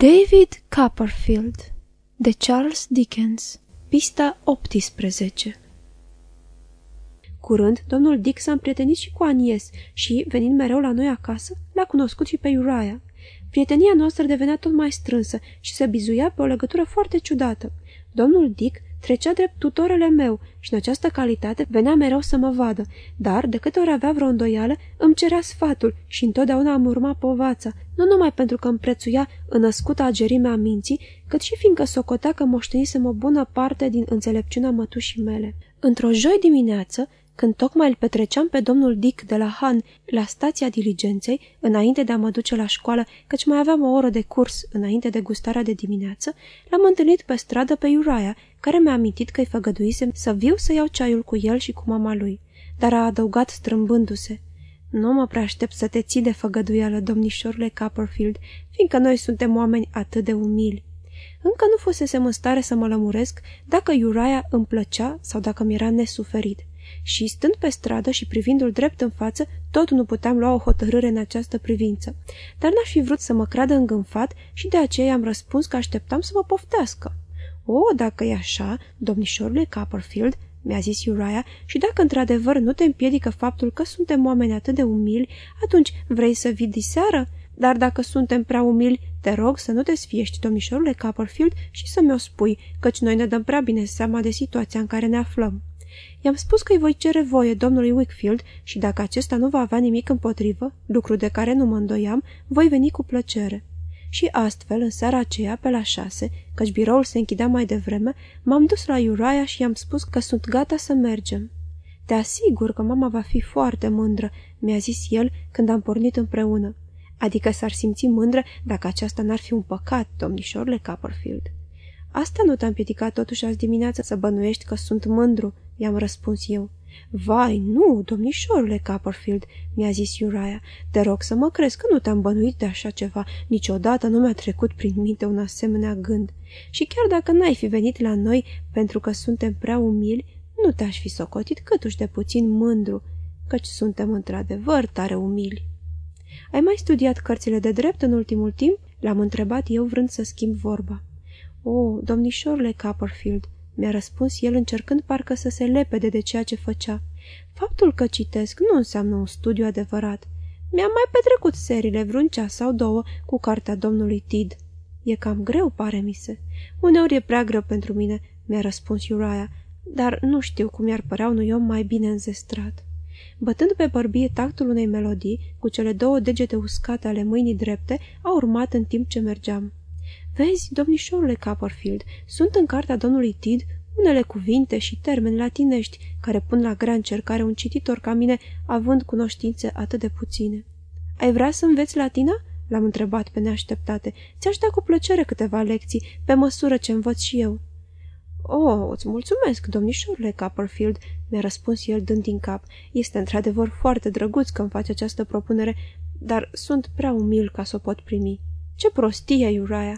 David Copperfield de Charles Dickens Pista 18 Curând, domnul Dick s-a împrietenit și cu Anies și, venind mereu la noi acasă, l-a cunoscut și pe Uriah. Prietenia noastră devenea tot mai strânsă și se bizuia pe o legătură foarte ciudată. Domnul Dick Trecea drept tutorele meu și în această calitate venea mereu să mă vadă, dar, de câte ori avea vreo îndoială, îmi cerea sfatul și întotdeauna am urmat povața, nu numai pentru că îmi prețuia înăscută agerimea minții, cât și fiindcă socotea că moștenisem o bună parte din înțelepciunea mătușii mele. Într-o joi dimineață, când tocmai îl petreceam pe domnul Dick de la Han la stația diligenței, înainte de a mă duce la școală, căci mai aveam o oră de curs înainte de gustarea de dimineață, l-am întâlnit pe stradă pe Uriah, care mi-a amintit că-i făgăduisem să viu să iau ceaiul cu el și cu mama lui, dar a adăugat strâmbându-se. Nu mă prea aștept să te ții de făgăduială, domnișorule Copperfield, fiindcă noi suntem oameni atât de umili. Încă nu fusesem în stare să mă lămuresc dacă Uriah îmi plăcea sau dacă mi-era nesuferit și, stând pe stradă și privindu-l drept în față, tot nu puteam lua o hotărâre în această privință. Dar n-aș fi vrut să mă creadă îngânfat și de aceea am răspuns că așteptam să mă poftească. O, dacă e așa, domnișorule Copperfield, mi-a zis Uriah, și dacă într-adevăr nu te împiedică faptul că suntem oameni atât de umili, atunci vrei să vii diseară? Dar dacă suntem prea umili, te rog să nu te sfiești, domnișorule Copperfield, și să mi-o spui, căci noi ne dăm prea bine seama de situația în care ne aflăm. I-am spus că îi voi cere voie domnului Wickfield și dacă acesta nu va avea nimic împotrivă, lucru de care nu mă îndoiam, voi veni cu plăcere. Și astfel, în seara aceea, pe la șase, căci biroul se închidea mai devreme, m-am dus la Uriah și i-am spus că sunt gata să mergem. Te asigur că mama va fi foarte mândră, mi-a zis el când am pornit împreună. Adică s-ar simți mândră dacă aceasta n-ar fi un păcat, domnișorule Copperfield. Asta nu te-a împiedicat totuși azi dimineață să bănuiești că sunt mândru, i-am răspuns eu. Vai, nu, domnișorule Copperfield, mi-a zis Uriah, te rog să mă crezi că nu te-am bănuit de așa ceva, niciodată nu mi-a trecut prin minte un asemenea gând. Și chiar dacă n-ai fi venit la noi pentru că suntem prea umili, nu te-aș fi socotit câtuși de puțin mândru, căci suntem într-adevăr tare umili. Ai mai studiat cărțile de drept în ultimul timp?" L-am întrebat eu vrând să schimb vorba. O, domnișorule Copperfield," mi-a răspuns el încercând parcă să se lepede de ceea ce făcea. Faptul că citesc nu înseamnă un studiu adevărat. Mi-am mai petrecut serile vreun ceas sau două cu cartea domnului Tid. E cam greu, pare mi se. Uneori e prea greu pentru mine, mi-a răspuns Uriah, dar nu știu cum i-ar părea unui om mai bine înzestrat. Bătând pe bărbie tactul unei melodii, cu cele două degete uscate ale mâinii drepte, a urmat în timp ce mergeam. Vezi, domnișorule Copperfield, sunt în cartea domnului Tid unele cuvinte și termeni latinești care pun la grea încercare un cititor ca mine, având cunoștințe atât de puține. Ai vrea să înveți latina?" L-am întrebat pe neașteptate. Ți-aș da cu plăcere câteva lecții, pe măsură ce învăț și eu." Oh, îți mulțumesc, domnișorule Copperfield," mi-a răspuns el dând din cap. Este într-adevăr foarte drăguț că îmi faci această propunere, dar sunt prea umil ca să o pot primi." Ce prostie, Uriah!"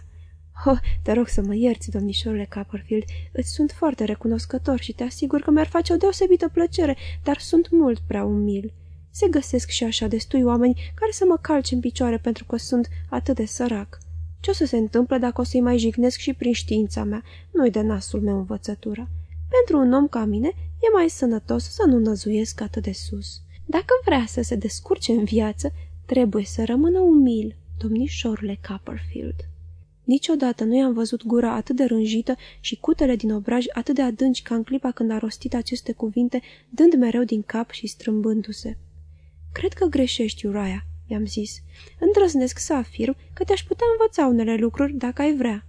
Oh, te rog să mă ierți, domnișorule Copperfield, îți sunt foarte recunoscător și te asigur că mi-ar face o deosebită plăcere, dar sunt mult prea umil. Se găsesc și așa destui oameni care să mă calce în picioare pentru că sunt atât de sărac. Ce o să se întâmple dacă o să-i mai jignesc și prin știința mea? Nu-i de nasul meu învățătura. Pentru un om ca mine e mai sănătos să nu năzuiesc atât de sus. Dacă vrea să se descurce în viață, trebuie să rămână umil, domnișorule Copperfield. Niciodată nu i-am văzut gura atât de rânjită și cutele din obraj atât de adânci ca în clipa când a rostit aceste cuvinte, dând mereu din cap și strâmbându-se. Cred că greșești, Uriah," i-am zis. Îndrăznesc să afirm că te-aș putea învăța unele lucruri dacă ai vrea."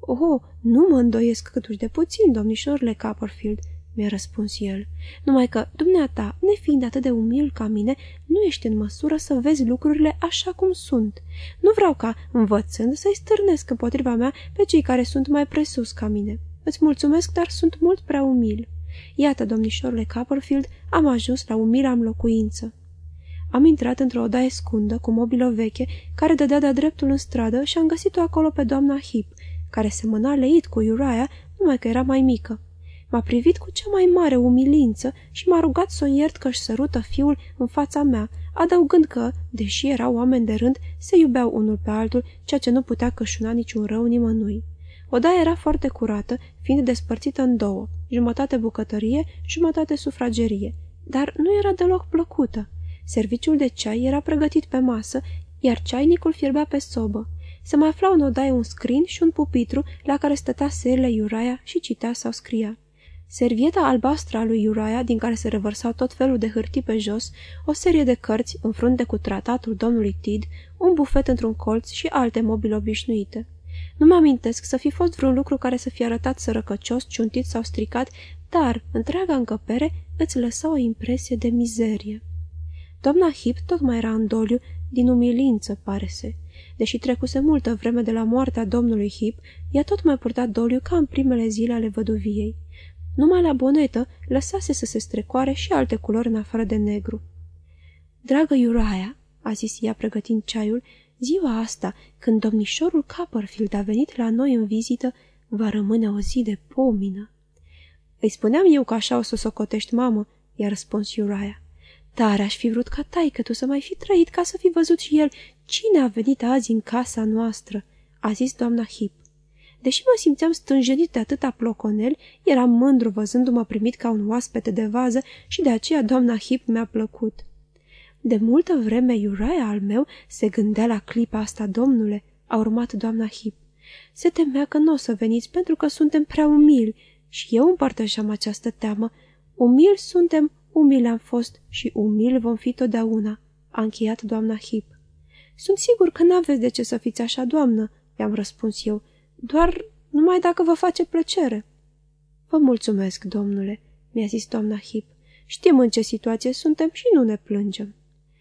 Oh, nu mă îndoiesc câtuși de puțin, domnișorile Copperfield," mi-a răspuns el. Numai că, dumneata, nefiind atât de umil ca mine, nu ești în măsură să vezi lucrurile așa cum sunt. Nu vreau ca, învățând, să-i stârnesc împotriva mea pe cei care sunt mai presus ca mine. Îți mulțumesc, dar sunt mult prea umil. Iată, domnișorule Copperfield, am ajuns la umila în locuință. Am intrat într-o odaie scundă, cu mobilă veche, care dădea de-a dreptul în stradă și am găsit-o acolo pe doamna Hip, care semăna leit cu Uriah, numai că era mai mică. M-a privit cu cea mai mare umilință și m-a rugat să o iert că își sărută fiul în fața mea, adăugând că, deși erau oameni de rând, se iubeau unul pe altul, ceea ce nu putea cășuna niciun rău nimănui. Odaia era foarte curată, fiind despărțită în două, jumătate bucătărie, jumătate sufragerie, dar nu era deloc plăcută. Serviciul de ceai era pregătit pe masă, iar ceainicul fierbea pe sobă. Se mai aflau în odaie un scrin și un pupitru la care stătea serile Iuraia și citea sau scria. Servieta albastră a lui Iuraia, din care se revărsau tot felul de hârtii pe jos, o serie de cărți în frunte cu tratatul domnului Tid, un bufet într-un colț și alte mobile obișnuite. Nu mă amintesc să fi fost vreun lucru care să fie arătat sărăcăcios, ciuntit sau stricat, dar întreaga încăpere îți lăsa o impresie de mizerie. Doamna Hip tot mai era în doliu, din umilință, pare se. Deși trecuse multă vreme de la moartea domnului Hip, ea tot mai purta doliu ca în primele zile ale văduviei. Numai la bonetă lăsase să se strecoare și alte culori în afară de negru. Dragă Uriah, a zis ea pregătind ceaiul, ziua asta, când domnișorul Copperfield a venit la noi în vizită, va rămâne o zi de pomină. Îi spuneam eu că așa o să socotești, mamă, i-a răspuns Uriah. Tare aș fi vrut ca taică tu să mai fi trăit ca să fi văzut și el cine a venit azi în casa noastră, a zis doamna Hip. Deși mă simțeam stânjenit de atâta ploconel, eram mândru văzându-mă primit ca un oaspete de vază și de aceea doamna Hip mi-a plăcut. De multă vreme Iuraia al meu se gândea la clipa asta, domnule, a urmat doamna Hip. Se temea că nu o să veniți pentru că suntem prea umili și eu împărtășeam această teamă. Umili suntem, umili am fost și umili vom fi totdeauna, a încheiat doamna Hip. Sunt sigur că n-aveți de ce să fiți așa, doamnă, i-am răspuns eu, doar numai dacă vă face plăcere. Vă mulțumesc, domnule, mi-a zis doamna Hip. Știm în ce situație suntem și nu ne plângem.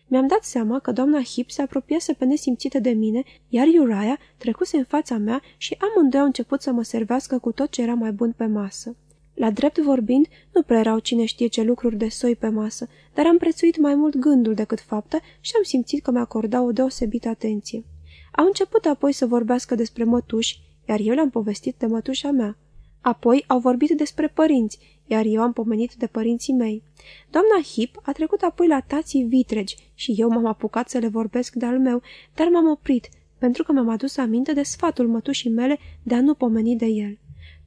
Mi-am dat seama că doamna Hip se apropiase pe nesimțită de mine, iar Uriah trecuse în fața mea și amândoi au început să mă servească cu tot ce era mai bun pe masă. La drept vorbind, nu prea erau cine știe ce lucruri de soi pe masă, dar am prețuit mai mult gândul decât fapta și am simțit că mi-acorda o deosebită atenție. Au început apoi să vorbească despre mătuși, iar eu le-am povestit de mătușa mea. Apoi au vorbit despre părinți, iar eu am pomenit de părinții mei. Doamna Hip a trecut apoi la tații vitregi și eu m-am apucat să le vorbesc de-al meu, dar m-am oprit, pentru că mi-am adus aminte de sfatul mătușii mele de a nu pomeni de el.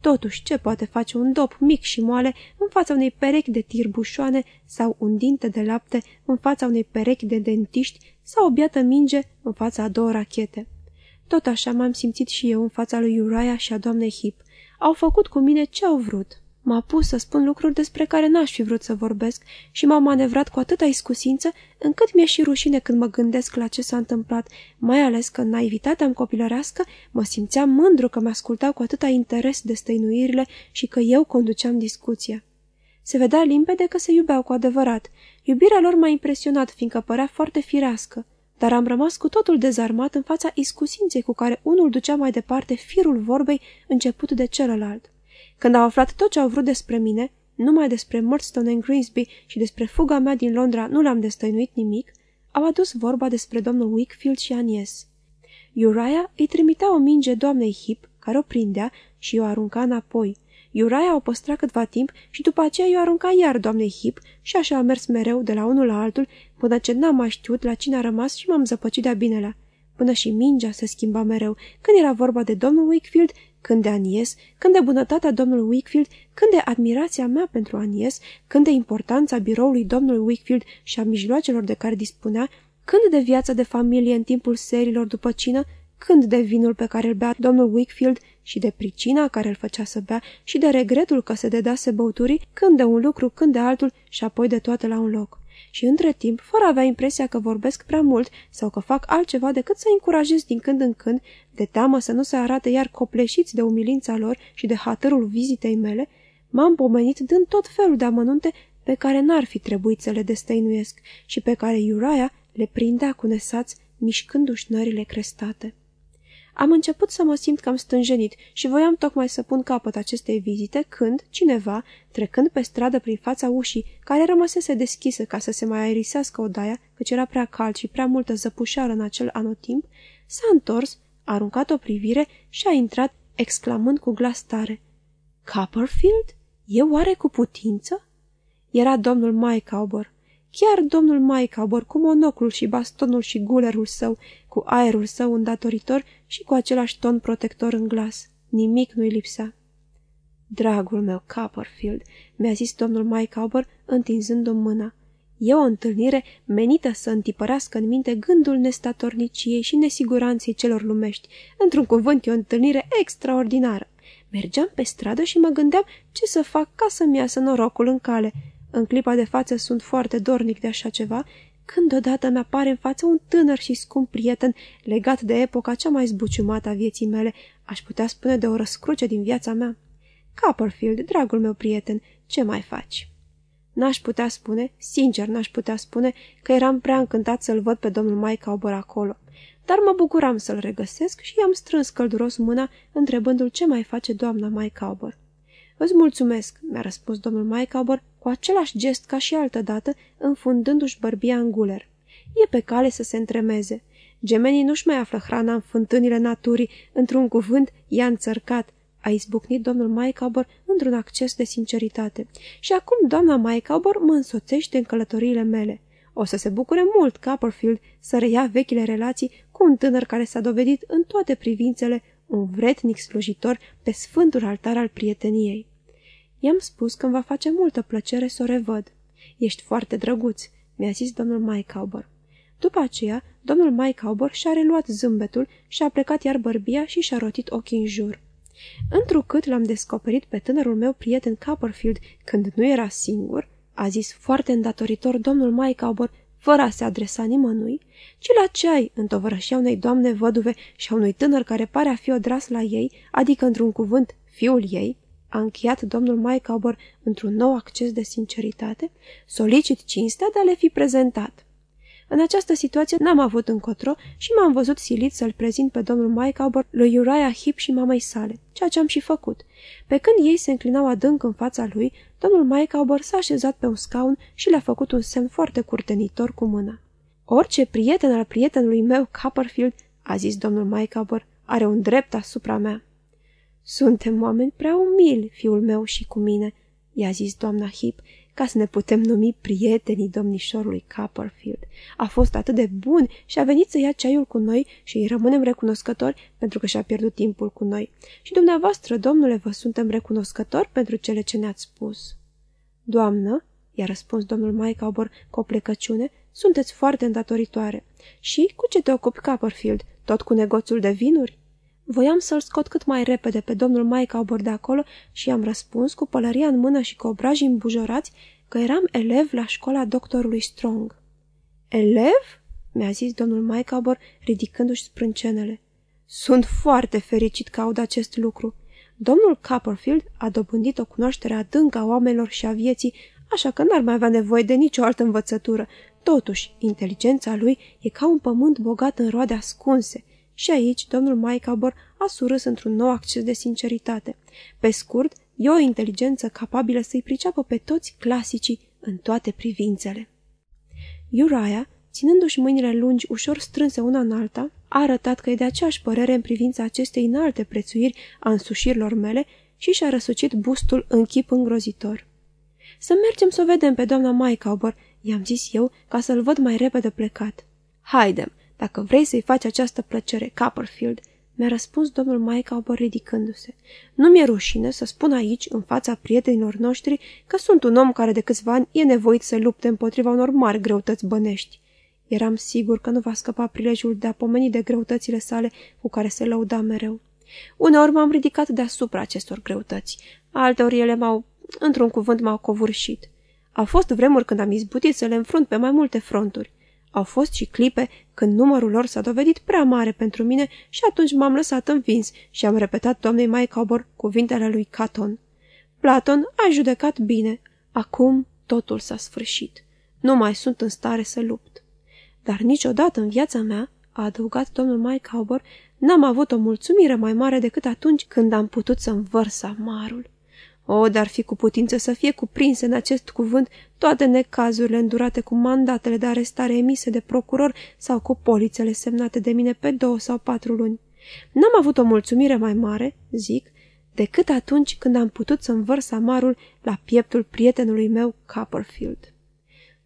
Totuși, ce poate face un dop mic și moale în fața unei perechi de tirbușoane sau un dinte de lapte în fața unei perechi de dentiști sau o biată minge în fața a două rachete? Tot așa m-am simțit și eu în fața lui Uriah și a doamnei Hip. Au făcut cu mine ce au vrut. M-a pus să spun lucruri despre care n-aș fi vrut să vorbesc și m-am manevrat cu atâta iscusință încât mi-e și rușine când mă gândesc la ce s-a întâmplat, mai ales că în naivitatea îmi copilărească mă simțeam mândru că mi-ascultau cu atâta interes de stăinuirile și că eu conduceam discuția. Se vedea limpede că se iubeau cu adevărat. Iubirea lor m-a impresionat, fiindcă părea foarte firească, dar am rămas cu totul dezarmat în fața iscusinței cu care unul ducea mai departe firul vorbei început de celălalt. Când au aflat tot ce au vrut despre mine, numai despre Murdstone and Greensby și despre fuga mea din Londra nu le-am destăinuit nimic, au adus vorba despre domnul Wickfield și Anies. Uriah îi trimitea o minge doamnei Hip, care o prindea și o arunca înapoi. Uriah o păstra câtva timp și după aceea i-o arunca iar doamnei Hip și așa a mers mereu de la unul la altul până ce n-am mai știut la cine a rămas și m-am zăpăcit de-a binelea. Până și mingea se schimba mereu, când era vorba de domnul Wickfield când de Anies, când de bunătatea domnului Wickfield, când de admirația mea pentru Anies, când de importanța biroului domnului Wickfield și a mijloacelor de care dispunea, când de viața de familie în timpul serilor după cină, când de vinul pe care îl bea domnul Wickfield și de pricina care îl făcea să bea și de regretul că se dedase băuturii, când de un lucru, când de altul și apoi de toate la un loc și între timp, fără a avea impresia că vorbesc prea mult sau că fac altceva decât să încurajez din când în când, de teamă să nu se arate iar copleșiți de umilința lor și de hatărul vizitei mele, m-am pomenit dând tot felul de amănunte pe care n-ar fi trebuit să le destăinuiesc și pe care Iuraia le prindea cu nesați, mișcându-și nările crestate. Am început să mă simt cam stânjenit și voiam tocmai să pun capăt acestei vizite când cineva, trecând pe stradă prin fața ușii, care rămăsese deschisă ca să se mai aerisească odaia, căci era prea cald și prea multă zăpușeală în acel anotimp, s-a întors, a aruncat o privire și a intrat, exclamând cu glas tare. Copperfield? E oare cu putință?" Era domnul Mike Cowber. Chiar domnul Maicaubor cu monoclul și bastonul și gulerul său, cu aerul său îndatoritor și cu același ton protector în glas. Nimic nu-i lipsea. Dragul meu, Copperfield, mi-a zis domnul Maicaubor, întinzându-mi mâna. E o întâlnire menită să întipărească în minte gândul nestatorniciei și nesiguranței celor lumești. Într-un cuvânt, e o întâlnire extraordinară. Mergeam pe stradă și mă gândeam ce să fac ca să-mi iasă norocul în cale. În clipa de față sunt foarte dornic de așa ceva, când odată mi-apare în față un tânăr și scump prieten legat de epoca cea mai zbuciumată a vieții mele, aș putea spune de o răscruce din viața mea. Copperfield, dragul meu prieten, ce mai faci?" N-aș putea spune, sincer n-aș putea spune, că eram prea încântat să-l văd pe domnul Mike Auber acolo, dar mă bucuram să-l regăsesc și i-am strâns călduros mâna, întrebându-l ce mai face doamna Mike Auber. Îți mulțumesc," mi-a răspuns domnul Mike Auber, cu același gest ca și altă dată, înfundându-și bărbia în guler. E pe cale să se întremeze. Gemenii nu-și mai află hrana în fântânile naturii, într-un cuvânt i-a înțărcat, a izbucnit domnul Maicaubor într-un acces de sinceritate. Și acum doamna Maicaubor mă însoțește în călătoriile mele. O să se bucure mult Copperfield să reia vechile relații cu un tânăr care s-a dovedit în toate privințele un vretnic slujitor pe sfântul altar al prieteniei. I-am spus că îmi va face multă plăcere să o revăd. Ești foarte drăguț, mi-a zis domnul Maicaubor. După aceea, domnul Maicaubor și-a reluat zâmbetul și-a plecat iar bărbia și și-a rotit ochii în jur. Întrucât l-am descoperit pe tânărul meu prieten Copperfield când nu era singur, a zis foarte îndatoritor domnul Maicaubor, fără a se adresa nimănui, ci la ceai, în tovărășia unei doamne văduve și a unui tânăr care pare a fi odras la ei, adică într-un cuvânt fiul ei, a încheiat domnul Maicaubor într-un nou acces de sinceritate, solicit cinstea de a le fi prezentat. În această situație n-am avut încotro și m-am văzut silit să-l prezint pe domnul Maicaubor lui Uriah Heep și mamei sale, ceea ce am și făcut. Pe când ei se înclinau adânc în fața lui, domnul Maicaubor s-a așezat pe un scaun și le-a făcut un semn foarte curtenitor cu mâna. Orice prieten al prietenului meu, Copperfield, a zis domnul Maicaubor, are un drept asupra mea. Suntem oameni prea umili, fiul meu și cu mine, i-a zis doamna Heep, ca să ne putem numi prietenii domnișorului Copperfield. A fost atât de bun și a venit să ia ceaiul cu noi și îi rămânem recunoscători pentru că și-a pierdut timpul cu noi. Și dumneavoastră, domnule, vă suntem recunoscători pentru cele ce ne-ați spus. Doamnă, i-a răspuns domnul Maicaubor cu o plecăciune, sunteți foarte îndatoritoare. Și cu ce te ocupi, Copperfield? Tot cu negoțul de vinuri? Voiam să-l scot cât mai repede pe domnul Maicaubor de acolo și i-am răspuns cu pălăria în mână și cu obrajii îmbujorați că eram elev la școala doctorului Strong. Elev? mi-a zis domnul Maicaubor ridicându-și sprâncenele. Sunt foarte fericit că aud acest lucru. Domnul Copperfield a dobândit o cunoaștere adâncă a oamenilor și a vieții, așa că n-ar mai avea nevoie de nicio altă învățătură. Totuși, inteligența lui e ca un pământ bogat în roade ascunse – și aici domnul Maicabor a surâs într-un nou acces de sinceritate. Pe scurt, e o inteligență capabilă să-i priceapă pe toți clasicii în toate privințele. Uriah, ținându-și mâinile lungi ușor strânse una în alta, a arătat că e de aceeași părere în privința acestei înalte prețuiri a însușirilor mele și și-a răsucit bustul în chip îngrozitor. Să mergem să o vedem pe doamna Maicaubor, i-am zis eu, ca să-l văd mai repede plecat. Haidem, dacă vrei să-i faci această plăcere, Copperfield, mi-a răspuns domnul Maicaubor ridicându-se. Nu mi-e rușine să spun aici, în fața prietenilor noștri, că sunt un om care de câțiva ani e nevoit să lupte împotriva unor mari greutăți bănești. Eram sigur că nu va scăpa prilejul de a pomeni de greutățile sale cu care se lăuda mereu. Uneori m-am ridicat deasupra acestor greutăți, alteori ele m-au, într-un cuvânt, m-au covârșit. Au fost vremuri când am izbutit să le înfrunt pe mai multe fronturi. Au fost și clipe când numărul lor s-a dovedit prea mare pentru mine și atunci m-am lăsat învins și am repetat doamnei Maicobor cuvintele lui Caton. Platon a judecat bine. Acum totul s-a sfârșit. Nu mai sunt în stare să lupt. Dar niciodată în viața mea, a adăugat domnul Maicobor, n-am avut o mulțumire mai mare decât atunci când am putut să învărs amarul. O, dar fi cu putință să fie cuprinse în acest cuvânt toate necazurile îndurate cu mandatele de arestare emise de procuror sau cu polițele semnate de mine pe două sau patru luni. N-am avut o mulțumire mai mare, zic, decât atunci când am putut să învărs amarul la pieptul prietenului meu Copperfield.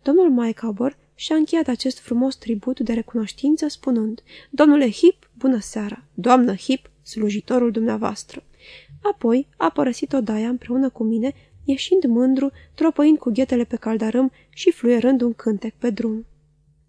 Domnul Maicaubor și-a încheiat acest frumos tribut de recunoștință spunând, Domnule Hip, bună seara! Doamnă Hip, slujitorul dumneavoastră! Apoi a părăsit odaia împreună cu mine, ieșind mândru, tropăind cu ghetele pe caldarâm și fluierând un cântec pe drum.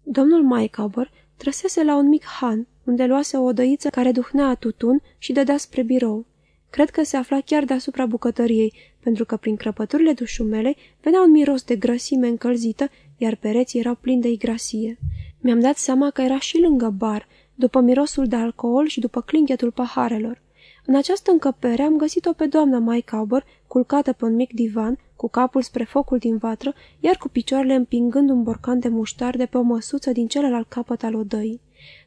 Domnul Maicaubor trăsese la un mic han, unde luase o odăiță care duhnea tutun și dădea spre birou. Cred că se afla chiar deasupra bucătăriei, pentru că prin crăpăturile dușumelei venea un miros de grăsime încălzită, iar pereții erau plini de igrasie. Mi-am dat seama că era și lângă bar, după mirosul de alcool și după clinchetul paharelor. În această încăpere am găsit-o pe doamna Mai Cauber, culcată pe un mic divan, cu capul spre focul din vatră, iar cu picioarele împingând un borcan de muștar de pe o măsuță din celălalt capăt al odăii.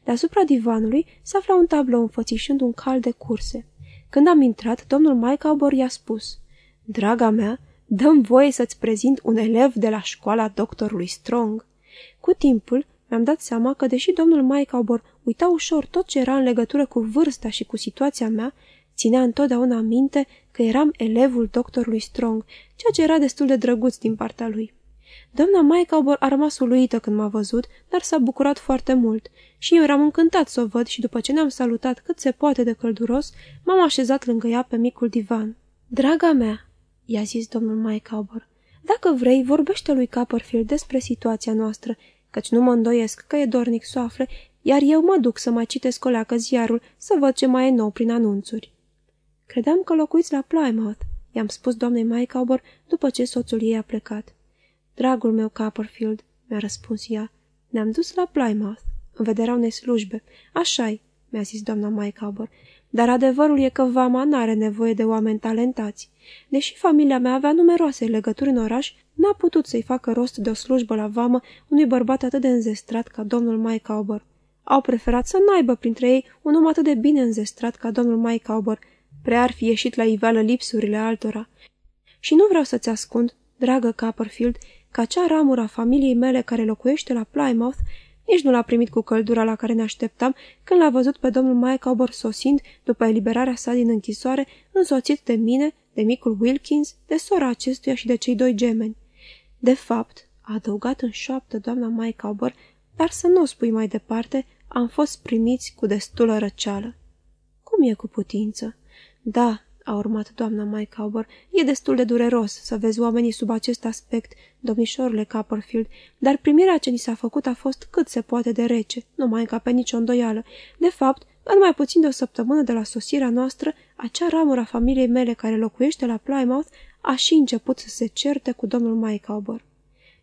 Deasupra divanului se afla un tablou înfățișând un cal de curse. Când am intrat, domnul Maicaubor i-a spus, Draga mea, dăm voie să-ți prezint un elev de la școala doctorului Strong." Cu timpul, mi-am dat seama că, deși domnul Maicaubor uita ușor tot ce era în legătură cu vârsta și cu situația mea, ținea întotdeauna minte că eram elevul doctorului Strong, ceea ce era destul de drăguț din partea lui. Doamna Maicaubor a rămas uluită când m-a văzut, dar s-a bucurat foarte mult și eu eram încântat să o văd și după ce ne-am salutat cât se poate de călduros, m-am așezat lângă ea pe micul divan. Draga mea, i-a zis domnul Maicaubor, dacă vrei, vorbește lui Copperfield despre situația noastră, căci nu mă îndoiesc că e dornic să afle, iar eu mă duc să mai citesc o leacă ziarul, să văd ce mai e nou prin anunțuri. Credeam că locuiți la Plymouth, i-am spus doamnei Maicaubor după ce soțul ei a plecat. Dragul meu Copperfield, mi-a răspuns ea, ne-am dus la Plymouth, în vederea unei slujbe. Așa-i, mi-a zis doamna Maicaubor, dar adevărul e că vama n-are nevoie de oameni talentați. Deși familia mea avea numeroase legături în oraș, n-a putut să-i facă rost de o slujbă la vamă unui bărbat atât de înzestrat ca domnul Maicaubor. Au preferat să n-aibă printre ei un om atât de bine înzestrat ca domnul Maicaubor, prea ar fi ieșit la iveală lipsurile altora. Și nu vreau să-ți ascund, dragă Copperfield, că acea ramură a familiei mele care locuiește la Plymouth nici nu l-a primit cu căldura la care ne așteptam când l-a văzut pe domnul Maicaubor sosind după eliberarea sa din închisoare, însoțit de mine, de micul Wilkins, de sora acestuia și de cei doi gemeni. De fapt, a adăugat în șoaptă doamna Maicaubor, dar să nu o spui mai departe, am fost primiți cu destulă răceală. Cum e cu putință? Da, a urmat doamna Maicaubor. E destul de dureros să vezi oamenii sub acest aspect, domnișorule Copperfield, dar primirea ce ni s-a făcut a fost cât se poate de rece, nu mai încape nicio îndoială. De fapt, în mai puțin de o săptămână de la sosirea noastră, acea ramură a familiei mele care locuiește la Plymouth a și început să se certe cu domnul Maicaubor.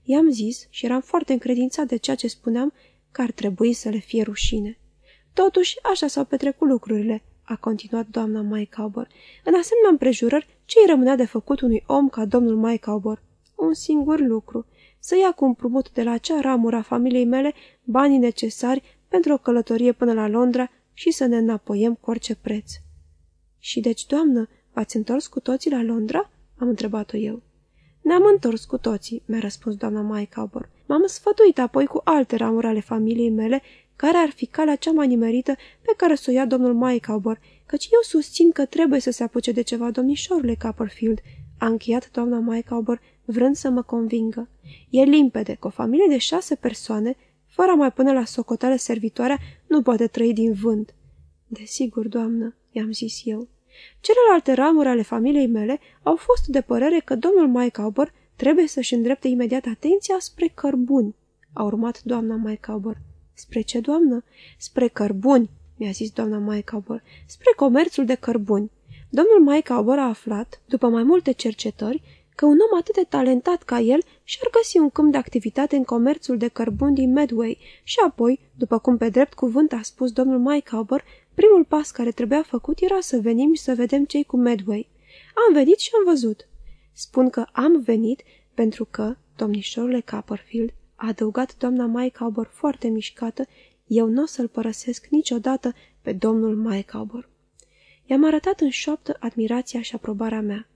I-am zis, și eram foarte încredințat de ceea ce spuneam, că ar trebui să le fie rușine. Totuși, așa s-au petrecut lucrurile a continuat doamna Maicaubor. În asemenea împrejurări, ce îi rămânea de făcut unui om ca domnul Maicaubor? Un singur lucru, să ia cu împrumut de la acea ramură a familiei mele banii necesari pentru o călătorie până la Londra și să ne înapoiem cu orice preț. Și deci, doamnă, v-ați întors cu toții la Londra?" am întrebat-o eu. Ne-am întors cu toții," mi-a răspuns doamna Maicaubor. M-am sfătuit apoi cu alte ramuri ale familiei mele care ar fi calea cea mai nimerită pe care să o ia domnul Maicaubor, căci eu susțin că trebuie să se apuce de ceva domnișorule Copperfield, a încheiat doamna Maicaubor, vrând să mă convingă. E limpede că o familie de șase persoane, fără a mai pune la socoteală servitoarea, nu poate trăi din vânt. Desigur, doamnă, i-am zis eu. Celelalte ramuri ale familiei mele au fost de părere că domnul Maicaubor trebuie să-și îndrepte imediat atenția spre cărbuni, a urmat doamna Maicaubor. Spre ce, doamnă? Spre cărbuni, mi-a zis doamna Maicaubor, spre comerțul de cărbuni. Domnul Maicaubor a aflat, după mai multe cercetări, că un om atât de talentat ca el și-ar găsi un câmp de activitate în comerțul de cărbuni din Medway și apoi, după cum pe drept cuvânt a spus domnul Maicaubor, primul pas care trebuia făcut era să venim și să vedem cei cu Medway. Am venit și am văzut. Spun că am venit pentru că, domnișorule Copperfield, a adăugat doamna Maicaubor foarte mișcată, eu nu o să-l părăsesc niciodată pe domnul Maicaubor. I-am arătat în șoaptă admirația și aprobarea mea.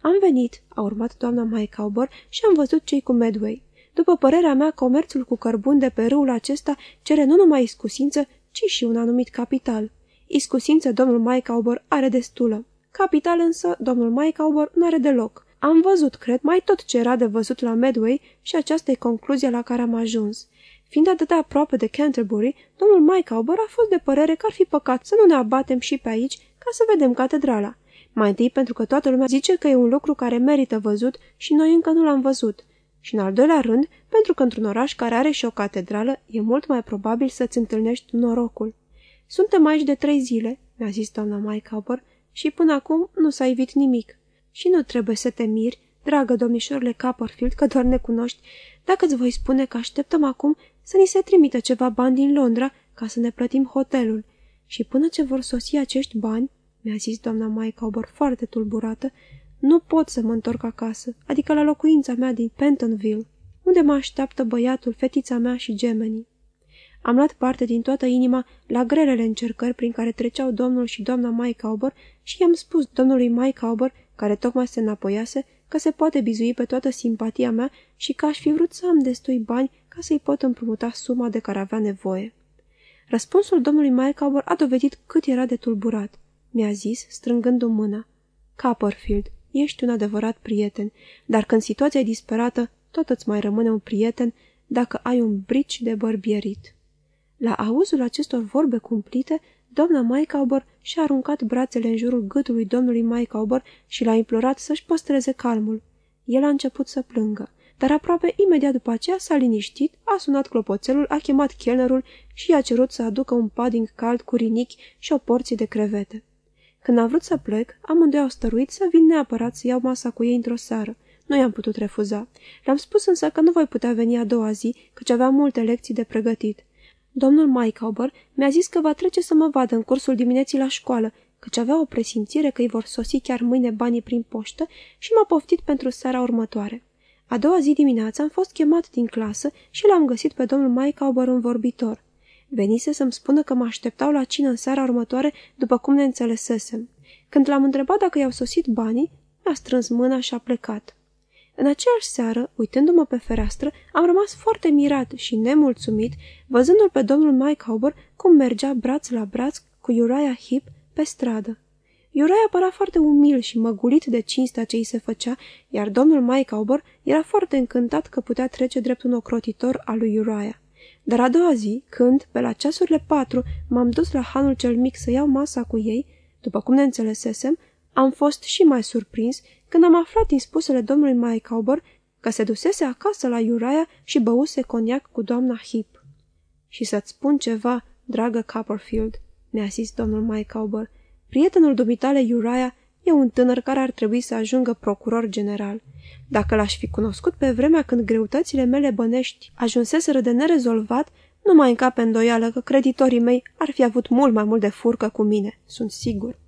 Am venit, a urmat doamna Maicaubor, și am văzut cei cu Medway. După părerea mea, comerțul cu cărbun de pe râul acesta cere nu numai iscusință, ci și un anumit capital. Iscusință domnul Maicaubor are destulă. Capital însă domnul Maicaubor nu are deloc. Am văzut, cred, mai tot ce era de văzut la Medway și aceasta e concluzia la care am ajuns. Fiind atât de aproape de Canterbury, domnul Mike Auber a fost de părere că ar fi păcat să nu ne abatem și pe aici ca să vedem catedrala. Mai întâi pentru că toată lumea zice că e un lucru care merită văzut și noi încă nu l-am văzut. Și în al doilea rând, pentru că într-un oraș care are și o catedrală, e mult mai probabil să-ți întâlnești norocul. Suntem aici de trei zile, mi-a zis doamna Mike Auber, și până acum nu s-a ivit nimic. Și nu trebuie să te miri, dragă domnișorile Copperfield, că doar ne cunoști, dacă îți voi spune că așteptăm acum să ni se trimită ceva bani din Londra ca să ne plătim hotelul. Și până ce vor sosi acești bani, mi-a zis doamna Maicaubor foarte tulburată, nu pot să mă întorc acasă, adică la locuința mea din Pentonville, unde mă așteaptă băiatul, fetița mea și gemenii. Am luat parte din toată inima la grelele încercări prin care treceau domnul și doamna Maicaubor și i-am spus domnului Maicaubor, care tocmai se înapoiase, că se poate bizui pe toată simpatia mea și că aș fi vrut să am destui bani ca să-i pot împrumuta suma de care avea nevoie. Răspunsul domnului Maicaubor a dovedit cât era de tulburat mi-a zis, strângându-mi mâna. Copperfield, ești un adevărat prieten, dar când situația e disperată, tot îți mai rămâne un prieten dacă ai un brici de bărbierit. La auzul acestor vorbe cumplite, doamna Maicaubor și-a aruncat brațele în jurul gâtului domnului Maicaubor și l-a implorat să-și păstreze calmul. El a început să plângă, dar aproape imediat după aceea s-a liniștit, a sunat clopoțelul, a chemat chelnerul și i-a cerut să aducă un pudding cald cu rinichi și o porție de crevete. Când am vrut să plec, amândoi au stăruit să vin neapărat să iau masa cu ei într-o seară. Nu i-am putut refuza. Le-am spus însă că nu voi putea veni a doua zi, căci aveam multe lecții de pregătit. Domnul Maicauber mi-a zis că va trece să mă vadă în cursul dimineții la școală, căci avea o presimțire că îi vor sosi chiar mâine banii prin poștă și m-a poftit pentru seara următoare. A doua zi dimineața am fost chemat din clasă și l-am găsit pe domnul Maicauber un vorbitor. Venise să-mi spună că mă așteptau la cină în seara următoare, după cum ne înțelesesem. Când l-am întrebat dacă i-au sosit banii, mi-a strâns mâna și a plecat. În aceeași seară, uitându-mă pe fereastră, am rămas foarte mirat și nemulțumit, văzându-l pe domnul Mike Hauber cum mergea braț la braț cu Uriah Heep pe stradă. Uriah părea foarte umil și măgulit de cinstea ce îi se făcea, iar domnul Mike Hauber era foarte încântat că putea trece drept un ocrotitor al lui Uriah. Dar a doua zi, când, pe la ceasurile patru, m-am dus la hanul cel mic să iau masa cu ei, după cum ne înțelesesem, am fost și mai surprins când am aflat din spusele domnului Maicaubor că se dusese acasă la Iuraia și băuse coniac cu doamna Hip. Și să-ți spun ceva, dragă Copperfield, mi-a zis domnul Maicaubor, prietenul dumitale Iuraia e un tânăr care ar trebui să ajungă procuror general. Dacă l-aș fi cunoscut pe vremea când greutățile mele bănești ajunseseră de nerezolvat, nu mai încape îndoială că creditorii mei ar fi avut mult mai mult de furcă cu mine, sunt sigur.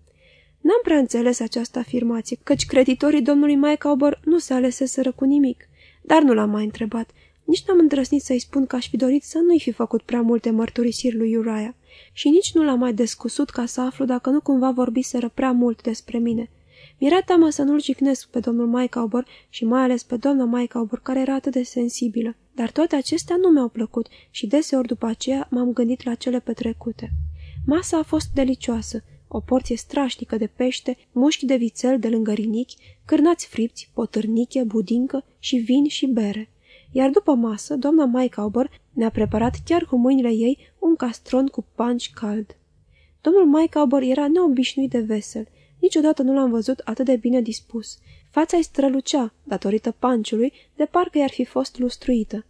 N-am prea înțeles această afirmație, căci creditorii domnului Maicaubor nu se aleseseră cu nimic, dar nu l-am mai întrebat. Nici n-am îndrăznit să-i spun că aș fi dorit să nu-i fi făcut prea multe mărturisiri lui Uriah și nici nu l-am mai descusut ca să aflu dacă nu cumva vorbiseră prea mult despre mine. Mi-era teamă să nu-l jignesc pe domnul Maicaubor și mai ales pe doamna Maicaubor, care era atât de sensibilă. Dar toate acestea nu mi-au plăcut și deseori după aceea m-am gândit la cele petrecute. Masa a fost delicioasă, o porție strașnică de pește, mușchi de vițel de lângă rinichi, cârnați fripți, potârniche, budincă și vin și bere. Iar după masă, doamna Maicaubor ne-a preparat chiar cu mâinile ei un castron cu panci cald. Domnul Maicaubor era neobișnuit de vesel Niciodată nu l-am văzut atât de bine dispus. Fața îi strălucea, datorită panciului, de parcă i-ar fi fost lustruită.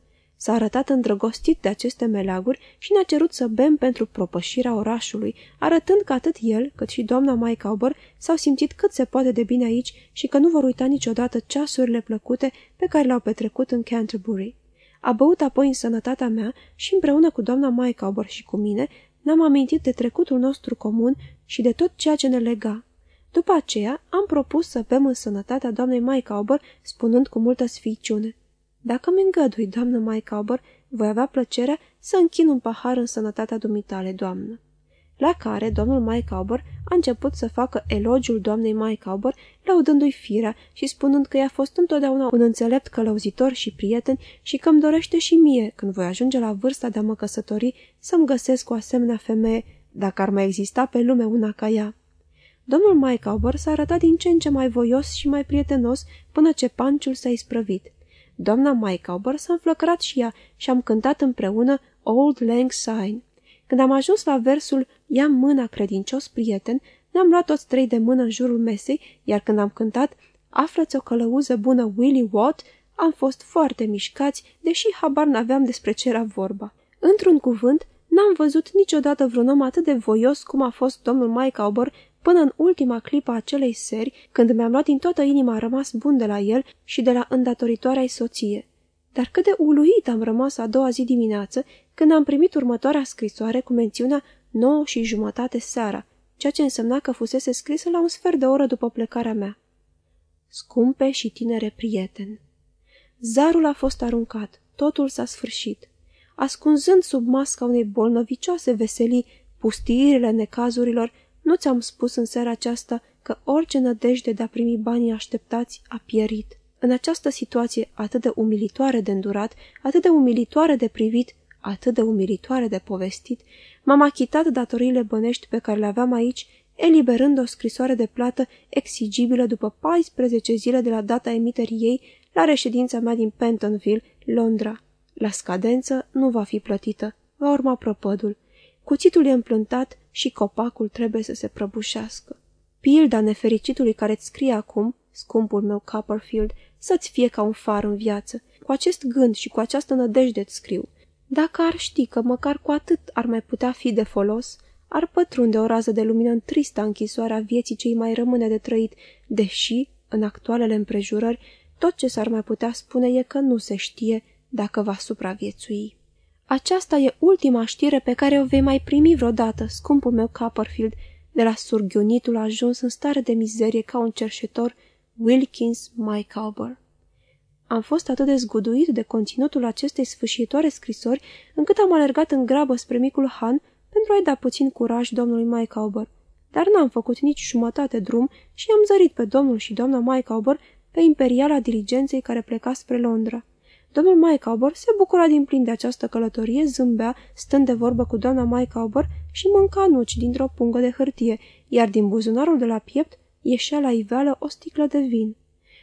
S-a arătat îndrăgostit de aceste meleaguri și ne-a cerut să bem pentru propășirea orașului, arătând că atât el, cât și doamna Maicaubor s-au simțit cât se poate de bine aici și că nu vor uita niciodată ceasurile plăcute pe care le-au petrecut în Canterbury. A băut apoi în sănătatea mea și împreună cu doamna Maicaubor și cu mine ne-am amintit de trecutul nostru comun și de tot ceea ce ne lega. După aceea, am propus să bem în sănătatea doamnei Maicaubăr, spunând cu multă sficiune. Dacă mi îngădui, doamnă Maicaubăr, voi avea plăcerea să închin un pahar în sănătatea dumitale, doamnă. La care domnul Maicaubăr a început să facă elogiul doamnei Maicaubăr, laudându-i firea și spunând că i-a fost întotdeauna un înțelept călăuzitor și prieten și că îmi dorește și mie, când voi ajunge la vârsta de a mă căsători, să-mi găsesc o asemenea femeie, dacă ar mai exista pe lume una ca ea. Domnul Mycauber s-a arătat din ce în ce mai voios și mai prietenos până ce panciul s-a isprăvit. Doamna Mycauber s-a înflăcărat și ea și am cântat împreună Old Lang Syne. Când am ajuns la versul Ia mâna, credincios prieten, ne-am luat toți trei de mână în jurul mesei, iar când am cântat Află-ți o călăuză bună, Willie Watt, am fost foarte mișcați, deși habar n-aveam despre ce era vorba. Într-un cuvânt, n-am văzut niciodată vreun om atât de voios cum a fost domnul Mike Auber până în ultima clipă a acelei seri, când mi-am luat din toată inima rămas bun de la el și de la îndatoritoarea soție. Dar cât de uluit am rămas a doua zi dimineață, când am primit următoarea scrisoare cu mențiunea 9 și jumătate seara, ceea ce însemna că fusese scrisă la un sfert de oră după plecarea mea. Scumpe și tinere prieten. Zarul a fost aruncat, totul s-a sfârșit. Ascunzând sub masca unei bolnăvicioase veselii pustiirile necazurilor, nu ți-am spus în seara aceasta că orice nădejde de a primi banii așteptați a pierit. În această situație atât de umilitoare de îndurat, atât de umilitoare de privit, atât de umilitoare de povestit, m-am achitat datoriile bănești pe care le aveam aici, eliberând o scrisoare de plată exigibilă după 14 zile de la data emiterii ei la reședința mea din Pentonville, Londra. La scadență nu va fi plătită, va urma prăpădul. Cuțitul e împlântat și copacul trebuie să se prăbușească. Pilda nefericitului care-ți scrie acum, scumpul meu Copperfield, să-ți fie ca un far în viață. Cu acest gând și cu această nădejde-ți scriu. Dacă ar ști că măcar cu atât ar mai putea fi de folos, ar pătrunde o rază de lumină în trista închisoare a vieții cei mai rămâne de trăit, deși, în actualele împrejurări, tot ce s-ar mai putea spune e că nu se știe dacă va supraviețui. Aceasta e ultima știre pe care o vei mai primi vreodată, scumpul meu Copperfield, de la surghiunitul ajuns în stare de mizerie ca un cerșetor, Wilkins Micawber. Am fost atât de zguduit de conținutul acestei sfârșitoare scrisori, încât am alergat în grabă spre micul Han pentru a-i da puțin curaj domnului Micawber. Dar n-am făcut nici jumătate drum și am zărit pe domnul și doamna Micawber pe imperiala diligenței care pleca spre Londra. Domnul Micawber se bucura din plin de această călătorie, zâmbea, stând de vorbă cu doamna Micawber și mânca nuci dintr-o pungă de hârtie, iar din buzunarul de la piept ieșea la iveală o sticlă de vin.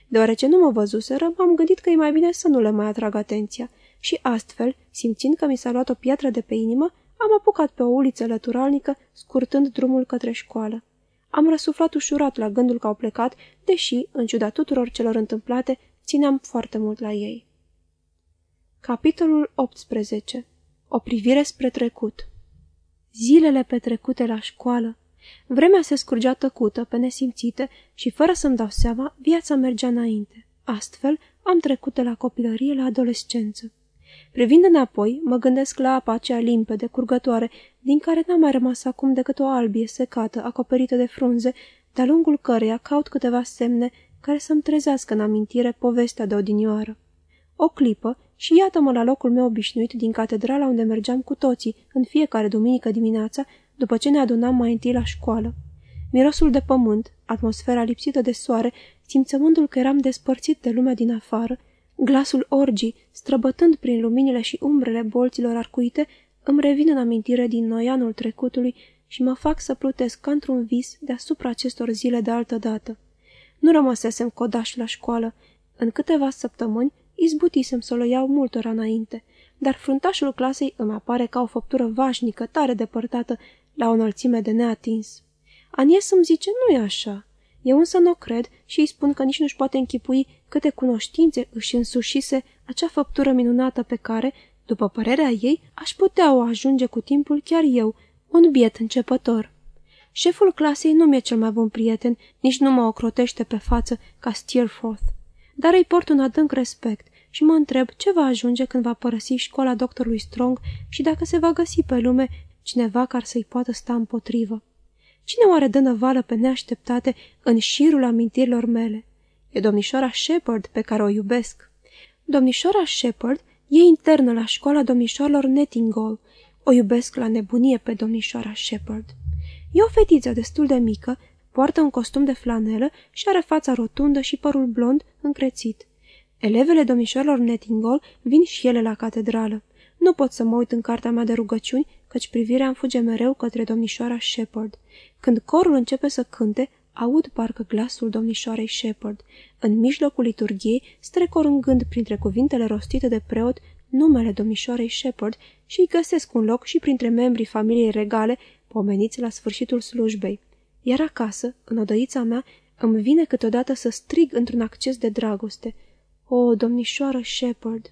Deoarece nu mă văzuseră, m-am gândit că e mai bine să nu le mai atrag atenția și astfel, simțind că mi s-a luat o piatră de pe inimă, am apucat pe o uliță lăturalnică, scurtând drumul către școală. Am răsuflat ușurat la gândul că au plecat, deși, în ciuda tuturor celor întâmplate, țineam foarte mult la ei. Capitolul 18. O privire spre trecut Zilele petrecute la școală. Vremea se scurgea tăcută, pe nesimțite și, fără să-mi dau seama, viața mergea înainte. Astfel, am trecut de la copilărie la adolescență. Privind înapoi, mă gândesc la apa aceea limpede, curgătoare, din care n-a mai rămas acum decât o albie secată, acoperită de frunze, de-a lungul căreia caut câteva semne care să-mi trezească în amintire povestea de odinioară. O clipă și iată-mă la locul meu obișnuit din catedrala unde mergeam cu toții în fiecare duminică dimineața, după ce ne adunam mai întâi la școală. Mirosul de pământ, atmosfera lipsită de soare, simțământul că eram despărțit de lumea din afară, glasul orgii, străbătând prin luminile și umbrele bolților arcuite, îmi revin în amintire din noi anul trecutului și mă fac să plutesc ca într-un vis deasupra acestor zile de altă dată. Nu rămăsesem codaș la școală. În câteva săptămâni izbutisem să o iau multora înainte, dar fruntașul clasei îmi apare ca o făptură vașnică, tare depărtată, la o înălțime de neatins. Anies îmi zice, nu e așa. Eu însă nu o cred și îi spun că nici nu-și poate închipui câte cunoștințe își însușise acea făptură minunată pe care, după părerea ei, aș putea o ajunge cu timpul chiar eu, un biet începător. Șeful clasei nu mi-e cel mai bun prieten, nici nu mă ocrotește pe față ca Steerforth, dar îi port un adânc respect și mă întreb ce va ajunge când va părăsi școala doctorului Strong și dacă se va găsi pe lume cineva care să-i poată sta împotrivă. Cine oare dă năvală pe neașteptate în șirul amintirilor mele? E domnișoara Shepard pe care o iubesc. Domnișoara Shepard e internă la școala domnișoarelor Nettingall. O iubesc la nebunie pe domnișoara Shepard. E o fetiță destul de mică, poartă un costum de flanelă și are fața rotundă și părul blond încrețit. Elevele domnișoarelor Nettingall vin și ele la catedrală. Nu pot să mă uit în cartea mea de rugăciuni căci privirea îmi fuge mereu către domnișoara Shepard. Când corul începe să cânte, aud parcă glasul domnișoarei Shepard. În mijlocul liturgiei, strecorângând printre cuvintele rostite de preot numele domnișoarei Shepard și îi găsesc un loc și printre membrii familiei regale, pomeniți la sfârșitul slujbei. Iar acasă, în odăița mea, îmi vine câteodată să strig într-un acces de dragoste. O, domnișoară Shepard!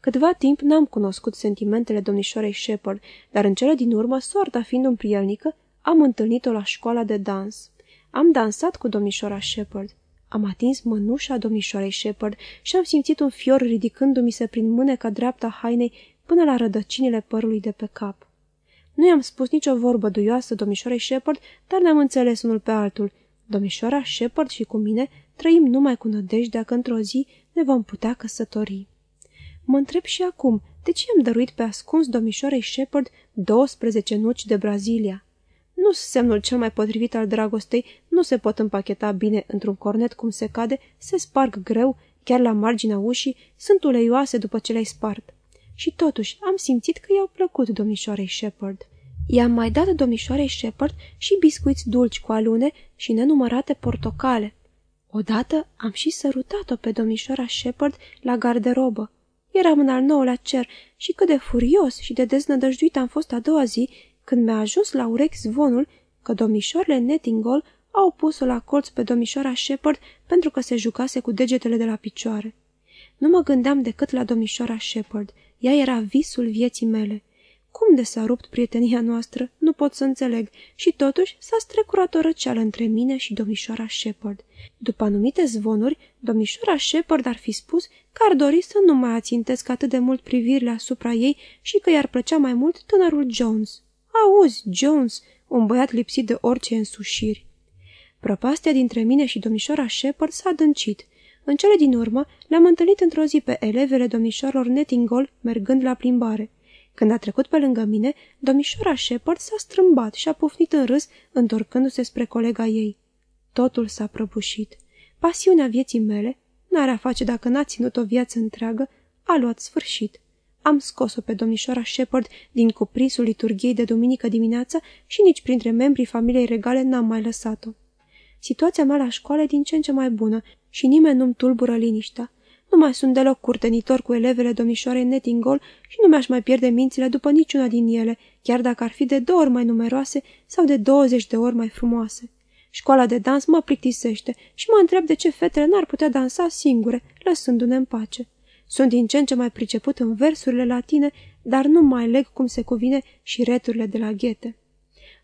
Câtva timp n-am cunoscut sentimentele domnișoarei Shepard, dar în cele din urmă, soarta fiind un prielnică, am întâlnit-o la școala de dans. Am dansat cu domnișoara Shepard. Am atins mănușa domnișoarei Shepard și am simțit un fior ridicându-mi se prin mâneca dreapta hainei până la rădăcinile părului de pe cap. Nu i-am spus nicio vorbă duioasă domnișoarei Shepard, dar ne-am înțeles unul pe altul. Domnișoara Shepard și cu mine trăim numai cu nădejdea că într-o zi ne vom putea căsători. Mă întreb și acum, de ce am dăruit pe ascuns domnișoarei Shepard 12 nuci de Brazilia? Nu semnul cel mai potrivit al dragostei, nu se pot împacheta bine într-un cornet cum se cade, se sparg greu, chiar la marginea ușii, sunt uleioase după ce le-ai spart. Și totuși am simțit că i-au plăcut domnișoarei Shepard. I-am mai dat domnișoarei Shepard și biscuiți dulci cu alune și nenumărate portocale. Odată am și sărutat-o pe domnișoara Shepard la garderobă. Eram în al nouălea cer și cât de furios și de deznădăjduit am fost a doua zi când mi-a ajuns la urechi zvonul că domnișoarele Nettingall au pus-o la colț pe domnișoara Shepard pentru că se jucase cu degetele de la picioare. Nu mă gândeam decât la domnișoara Shepard. Ea era visul vieții mele. Cum de s-a rupt prietenia noastră, nu pot să înțeleg, și totuși s-a strecurat o răceală între mine și domnișoara Shepard. După anumite zvonuri, domnișoara Shepard ar fi spus că ar dori să nu mai ațintesc atât de mult privirile asupra ei și că i-ar plăcea mai mult tânărul Jones. Auzi, Jones, un băiat lipsit de orice însușiri. Prăpastia dintre mine și domnișoara Shepard s-a adâncit. În cele din urmă, le-am întâlnit într-o zi pe elevele domnișoarelor Nettingall mergând la plimbare. Când a trecut pe lângă mine, domnișoara Shepard s-a strâmbat și a pufnit în râs, întorcându-se spre colega ei. Totul s-a prăbușit. Pasiunea vieții mele, n-are a face dacă n-a ținut o viață întreagă, a luat sfârșit. Am scos-o pe domnișoara Shepard din cuprinsul liturgiei de duminică dimineața și nici printre membrii familiei regale n-am mai lăsat-o. Situația mea la școală e din ce în ce mai bună și nimeni nu-mi tulbură liniștea. Nu mai sunt deloc curtenitor cu elevele domnișoarei Nettingall și nu mi-aș mai pierde mințile după niciuna din ele, chiar dacă ar fi de două ori mai numeroase sau de 20 de ori mai frumoase. Școala de dans mă plictisește și mă întreb de ce fetele n-ar putea dansa singure, lăsându-ne în pace. Sunt din ce în ce mai priceput în versurile latine, dar nu mai leg cum se cuvine și returile de la ghete.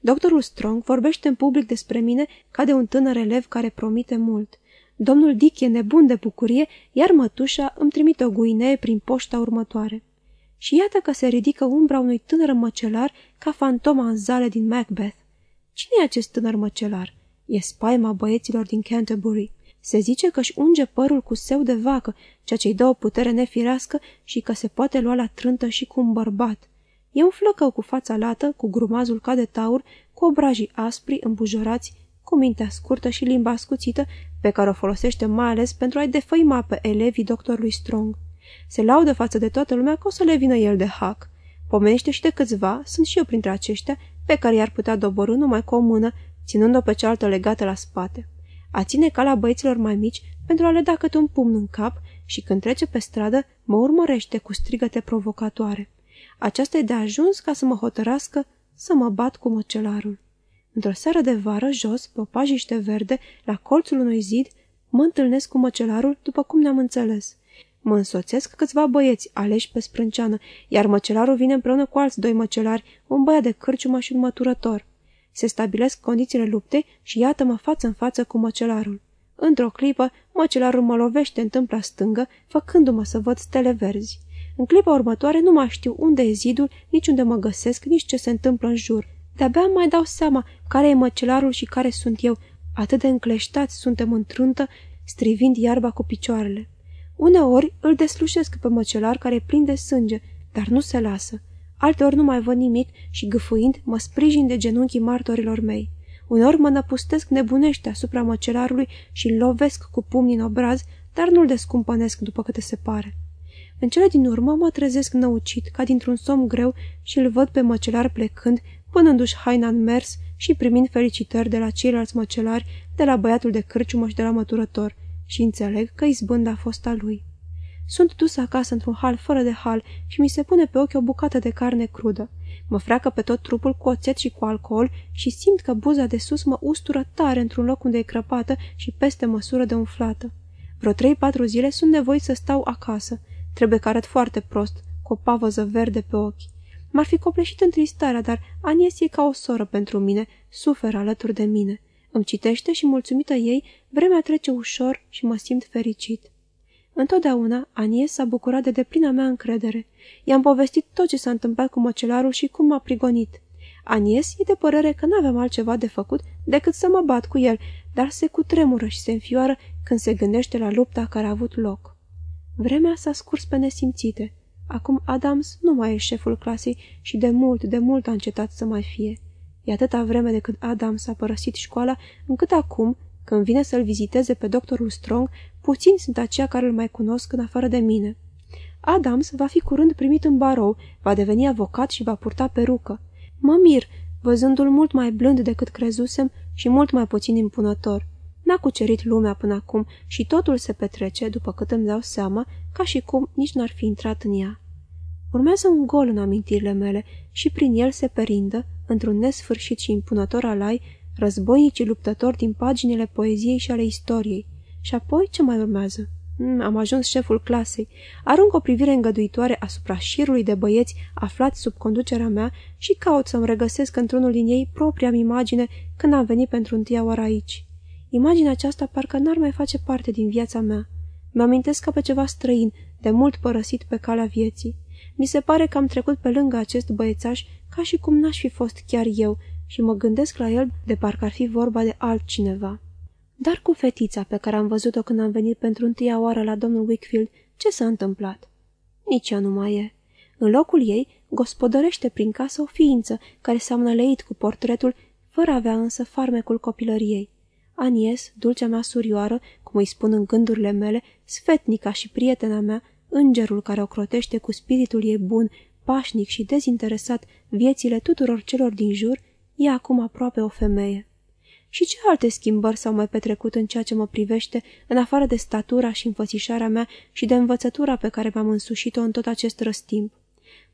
Doctorul Strong vorbește în public despre mine ca de un tânăr elev care promite mult. Domnul Dick e nebun de bucurie, iar mătușa îmi trimite o guinee prin poșta următoare. Și iată că se ridică umbra unui tânăr măcelar ca fantoma în zale din Macbeth. Cine e acest tânăr măcelar? E spaima băieților din Canterbury. Se zice că își unge părul cu seu de vacă, ceea ce îi dă o putere nefirească și că se poate lua la trântă și cu un bărbat. E un flăcău cu fața lată, cu grumazul ca de taur, cu obrajii aspri, îmbujorați, cu mintea scurtă și limba scuțită, pe care o folosește mai ales pentru a-i defăima pe elevii doctorului Strong. Se laudă față de toată lumea că o să le vină el de hack. Pomenește și de câțiva, sunt și eu printre aceștia, pe care i-ar putea doborâ numai cu o mână, ținând-o pe cealaltă legată la spate. A ține cala băieților mai mici pentru a le da câte un pumn în cap și când trece pe stradă mă urmărește cu strigăte provocatoare. Aceasta e de ajuns ca să mă hotărască să mă bat cu măcelarul. Într-o seară de vară, jos, pe o pajiște verde, la colțul unui zid, mă întâlnesc cu măcelarul după cum ne-am înțeles. Mă însoțesc câțiva băieți aleși pe sprânceană, iar măcelarul vine împreună cu alți doi măcelari, un băiat de cârciumă și un măturător. Se stabilesc condițiile luptei și iată-mă față în față cu măcelarul. Într-o clipă, măcelarul mă lovește în tâmpla stângă, făcându-mă să văd stele verzi. În clipa următoare nu mai știu unde e zidul, nici unde mă găsesc, nici ce se întâmplă în jur. De-abia mai dau seama care e măcelarul și care sunt eu. Atât de încleștați suntem în trântă, strivind iarba cu picioarele. Uneori îl deslușesc pe măcelar care prinde sânge, dar nu se lasă. Alteori nu mai văd nimic și, gâfâind, mă sprijin de genunchii martorilor mei. Uneori mă năpustesc nebunește asupra măcelarului și îl lovesc cu pumni în obraz, dar nu-l descumpănesc după câte se pare. În cele din urmă mă trezesc năucit, ca dintr-un somn greu, și îl văd pe măcelar plecând, punându-și haina în mers și primind felicitări de la ceilalți măcelari, de la băiatul de cârciumăș și de la măturător, și înțeleg că izbânda a fost a lui. Sunt dus acasă într-un hal fără de hal și mi se pune pe ochi o bucată de carne crudă. Mă freacă pe tot trupul cu oțet și cu alcool și simt că buza de sus mă ustură tare într-un loc unde e crăpată și peste măsură de umflată. Vreo trei-patru zile sunt nevoit să stau acasă. Trebuie că arăt foarte prost, cu o pavăză verde pe ochi. M-ar fi copleșit întristarea, dar Anies e ca o soră pentru mine, suferă alături de mine. Îmi citește și, mulțumită ei, vremea trece ușor și mă simt fericit. Întotdeauna, Anies s-a bucurat de deplina mea încredere. I-am povestit tot ce s-a întâmplat cu măcelarul și cum m-a prigonit. Anies e de părere că n-aveam altceva de făcut decât să mă bat cu el, dar se cutremură și se înfioară când se gândește la lupta care a avut loc. Vremea s-a scurs pe nesimțite. Acum Adams nu mai e șeful clasei și de mult, de mult a încetat să mai fie. E atâta vreme de când Adams a părăsit școala, încât acum, când vine să-l viziteze pe doctorul Strong, puțini sunt aceia care îl mai cunosc în afară de mine. Adams va fi curând primit în barou, va deveni avocat și va purta perucă. Mă mir, văzându-l mult mai blând decât crezusem și mult mai puțin impunător. N-a cucerit lumea până acum și totul se petrece, după cât îmi dau seama, ca și cum nici n-ar fi intrat în ea. Urmează un gol în amintirile mele și prin el se perindă, într-un nesfârșit și impunător alai, războinicii luptători din paginile poeziei și ale istoriei. Și apoi ce mai urmează? Mm, am ajuns șeful clasei. Arunc o privire îngăduitoare asupra șirului de băieți aflați sub conducerea mea și caut să-mi regăsesc într-unul din ei propria imagine când am venit pentru întâia oară aici. Imaginea aceasta parcă n-ar mai face parte din viața mea. Mi-amintesc ca pe ceva străin, de mult părăsit pe calea vieții. Mi se pare că am trecut pe lângă acest băiețaș ca și cum n-aș fi fost chiar eu și mă gândesc la el de parcă ar fi vorba de altcineva. Dar cu fetița pe care am văzut-o când am venit pentru întâia oară la domnul Wickfield, ce s-a întâmplat? Nici ea nu mai e. În locul ei, gospodărește prin casă o ființă care seamănă leit cu portretul, fără avea însă farmecul copilăriei. Anies, dulcea mea surioară, cum îi spun în gândurile mele, sfetnica și prietena mea, îngerul care o crotește cu spiritul ei bun, pașnic și dezinteresat viețile tuturor celor din jur, e acum aproape o femeie. Și ce alte schimbări s-au mai petrecut în ceea ce mă privește, în afară de statura și înfățișarea mea și de învățătura pe care mi-am însușit-o în tot acest răstimp?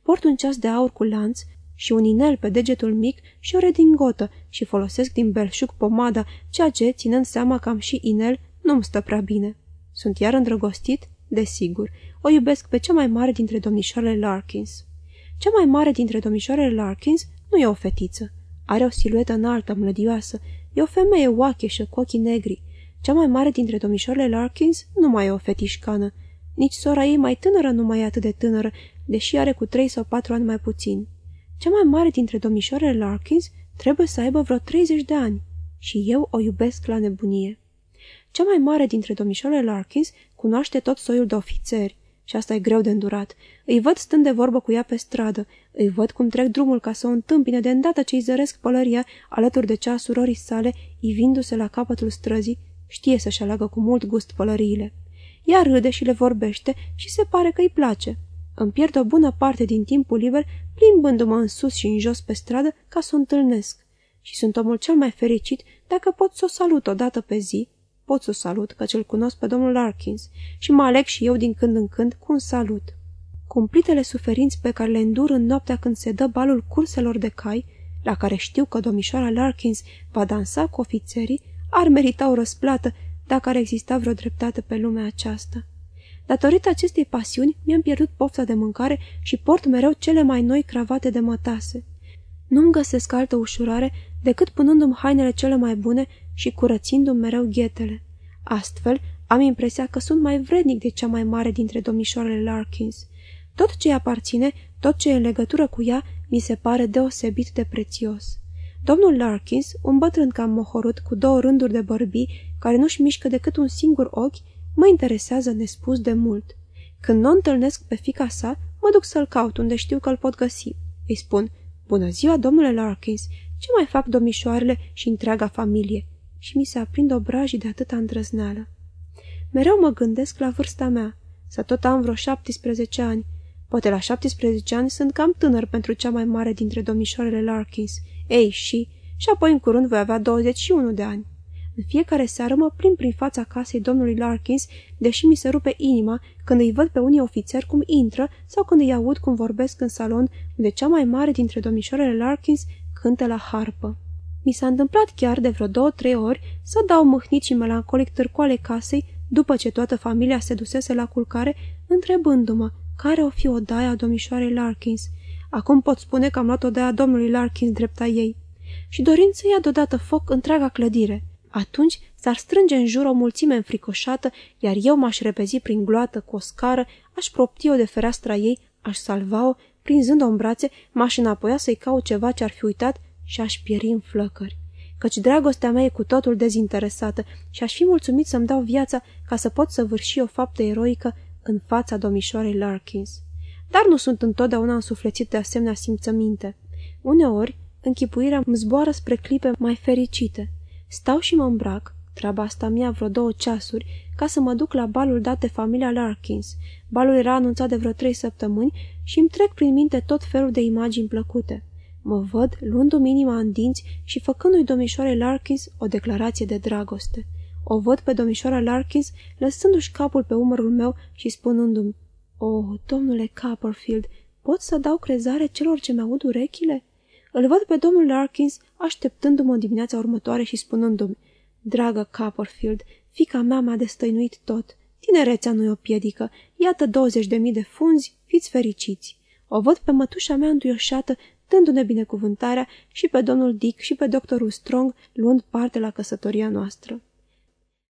Port un ceas de aur cu lanț și un inel pe degetul mic și o redingotă și folosesc din belșug pomada, ceea ce, ținând seama că am și inel, nu-mi stă prea bine. Sunt iar îndrăgostit? Desigur. O iubesc pe cea mai mare dintre domnișoarele Larkins. Cea mai mare dintre domnișoarele Larkins nu e o fetiță. Are o siluetă înaltă, mlădioasă. E o femeie oacheșă, cu ochii negri. Cea mai mare dintre domnișoarele Larkins nu mai e o fetișcană. Nici sora ei mai tânără nu mai e atât de tânără, deși are cu trei sau patru ani mai puțin. Cea mai mare dintre domnișoarele Larkins trebuie să aibă vreo 30 de ani și eu o iubesc la nebunie. Cea mai mare dintre domnișoarele Larkins cunoaște tot soiul de ofițeri și asta e greu de îndurat. Îi văd stând de vorbă cu ea pe stradă, îi văd cum trec drumul ca să o întâmpine de îndată ce îi zăresc pălăria alături de cea surorii sale, ivindu-se la capătul străzii, știe să-și aleagă cu mult gust pălăriile. Ea râde și le vorbește și se pare că îi place. Îmi pierd o bună parte din timpul liber plimbându-mă în sus și în jos pe stradă ca să o întâlnesc. Și sunt omul cel mai fericit dacă pot să o salut o dată pe zi. Pot să o salut, căci îl cunosc pe domnul Larkins și mă aleg și eu din când în când cu un salut. Cumplitele suferinți pe care le îndur în noaptea când se dă balul curselor de cai, la care știu că domnișoara Larkins va dansa cu ofițerii, ar merita o răsplată dacă ar exista vreo dreptate pe lumea aceasta. Datorită acestei pasiuni, mi-am pierdut pofta de mâncare și port mereu cele mai noi cravate de mătase. Nu-mi găsesc altă ușurare decât punându-mi hainele cele mai bune și curățindu-mi mereu ghetele. Astfel, am impresia că sunt mai vrednic de cea mai mare dintre domnișoarele Larkins. Tot ce aparține, tot ce e în legătură cu ea, mi se pare deosebit de prețios. Domnul Larkins, un bătrân cam mohorut cu două rânduri de bărbii, care nu-și mișcă decât un singur ochi, mă interesează nespus de mult. Când nu întâlnesc pe fica sa, mă duc să-l caut unde știu că îl pot găsi. Îi spun, bună ziua, domnule Larkins, ce mai fac domnișoarele și întreaga familie? Și mi se aprind obrajii de atâta îndrăzneală. Mereu mă gândesc la vârsta mea. Să tot am vreo 17 ani. Poate la 17 ani sunt cam tânăr pentru cea mai mare dintre domnișoarele Larkins. Ei, și... Și apoi în curând voi avea 21 de ani. În fiecare seară mă plim prin fața casei domnului Larkins, deși mi se rupe inima când îi văd pe unii ofițeri cum intră sau când îi aud cum vorbesc în salon, unde cea mai mare dintre domnișoarele Larkins cântă la harpă. Mi s-a întâmplat chiar de vreo două-trei ori să dau mâhnit și melancolic târcoale casei după ce toată familia se dusese la culcare, întrebându-mă care o fi odaia a domnișoarei Larkins. Acum pot spune că am luat odaia domnului Larkins drepta ei. Și dorind să ia deodată foc întreaga clădire. Atunci s-ar strânge în jur o mulțime înfricoșată, iar eu m-aș repezi prin gloată cu o scară, aș propti-o de fereastra ei, aș salva-o, prinzând-o în brațe, m-aș înapoia să-i caut ceva ce ar fi uitat și aș pieri în flăcări. Căci dragostea mea e cu totul dezinteresată și aș fi mulțumit să-mi dau viața ca să pot să vârși o faptă eroică în fața domnișoarei Larkins. Dar nu sunt întotdeauna însuflețit de asemenea simțăminte. Uneori, închipuirea îmi zboară spre clipe mai fericite. Stau și mă îmbrac, treaba asta mea vreo două ceasuri, ca să mă duc la balul dat de familia Larkins. Balul era anunțat de vreo trei săptămâni și îmi trec prin minte tot felul de imagini plăcute. Mă văd luându-mi inima în dinți și făcându-i domnișoare Larkins o declarație de dragoste. O văd pe domnișoara Larkins lăsându-și capul pe umărul meu și spunându-mi Oh, domnule Copperfield, pot să dau crezare celor ce mi-aud urechile?" Îl văd pe domnul Larkins așteptându-mă în dimineața următoare și spunându-mi Dragă Copperfield, fica mea m-a destăinuit tot. Tinerețea nu-i o piedică. Iată 20 de mii de funzi, fiți fericiți. O văd pe mătușa mea înduioșată, dându-ne binecuvântarea și pe domnul Dick și pe doctorul Strong, luând parte la căsătoria noastră.